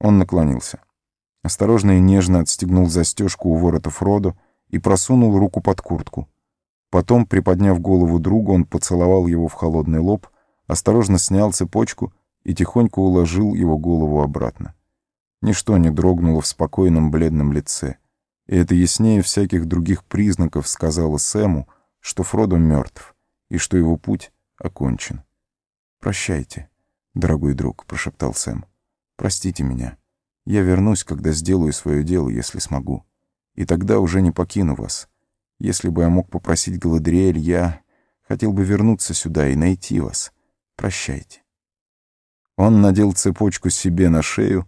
Он наклонился. Осторожно и нежно отстегнул застежку у ворота Фродо и просунул руку под куртку. Потом, приподняв голову другу, он поцеловал его в холодный лоб, осторожно снял цепочку и тихонько уложил его голову обратно. Ничто не дрогнуло в спокойном бледном лице, и это яснее всяких других признаков сказала Сэму, что Фродо мертв и что его путь окончен. «Прощайте, дорогой друг», — прошептал Сэм. «Простите меня. Я вернусь, когда сделаю свое дело, если смогу. И тогда уже не покину вас. Если бы я мог попросить Галадриэль, я хотел бы вернуться сюда и найти вас. Прощайте». Он надел цепочку себе на шею,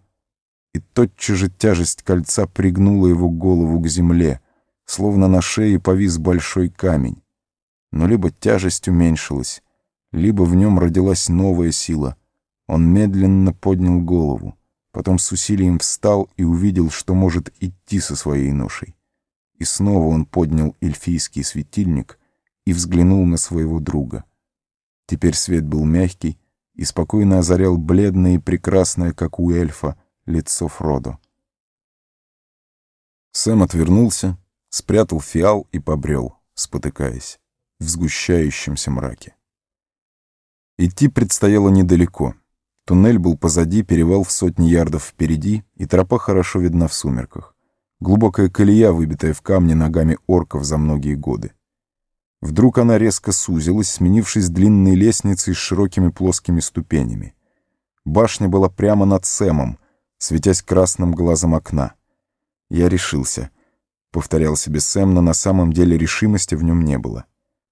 и тотчас же тяжесть кольца пригнула его голову к земле, словно на шее повис большой камень. Но либо тяжесть уменьшилась, либо в нем родилась новая сила. Он медленно поднял голову, потом с усилием встал и увидел, что может идти со своей ношей. И снова он поднял эльфийский светильник и взглянул на своего друга. Теперь свет был мягкий и спокойно озарял бледное и прекрасное, как у эльфа, лицо Фродо. Сэм отвернулся, спрятал фиал и побрел, спотыкаясь, в сгущающемся мраке. Идти предстояло недалеко. Туннель был позади, перевал в сотни ярдов впереди, и тропа хорошо видна в сумерках. Глубокая колея, выбитая в камне ногами орков за многие годы. Вдруг она резко сузилась, сменившись длинной лестницей с широкими плоскими ступенями. Башня была прямо над Сэмом, светясь красным глазом окна. Я решился. Повторял себе Сэм, но на самом деле решимости в нем не было.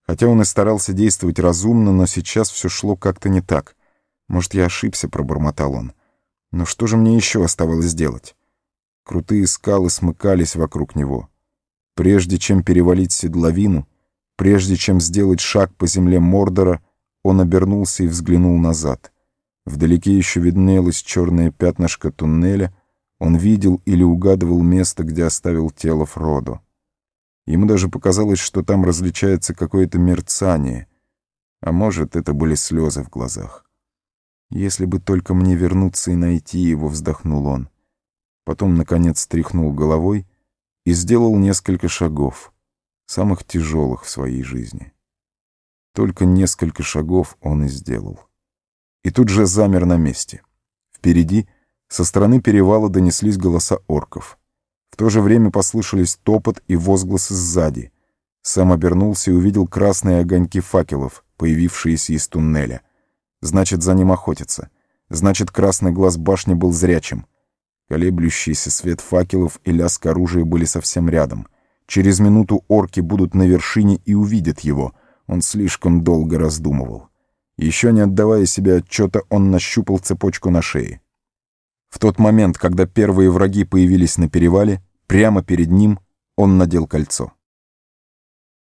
Хотя он и старался действовать разумно, но сейчас все шло как-то не так. Может, я ошибся, пробормотал он. Но что же мне еще оставалось делать? Крутые скалы смыкались вокруг него. Прежде чем перевалить седловину, прежде чем сделать шаг по земле Мордора, он обернулся и взглянул назад. Вдалеке еще виднелось черное пятнышко туннеля. Он видел или угадывал место, где оставил тело Фродо. Ему даже показалось, что там различается какое-то мерцание. А может, это были слезы в глазах. «Если бы только мне вернуться и найти его», — вздохнул он. Потом, наконец, тряхнул головой и сделал несколько шагов, самых тяжелых в своей жизни. Только несколько шагов он и сделал. И тут же замер на месте. Впереди, со стороны перевала, донеслись голоса орков — в то же время послышались топот и возгласы сзади. Сам обернулся и увидел красные огоньки факелов, появившиеся из туннеля. Значит, за ним охотятся. Значит, красный глаз башни был зрячим. Колеблющийся свет факелов и лязг оружия были совсем рядом. Через минуту орки будут на вершине и увидят его. Он слишком долго раздумывал. Еще не отдавая себе отчета, он нащупал цепочку на шее. В тот момент, когда первые враги появились на перевале, прямо перед ним он надел кольцо.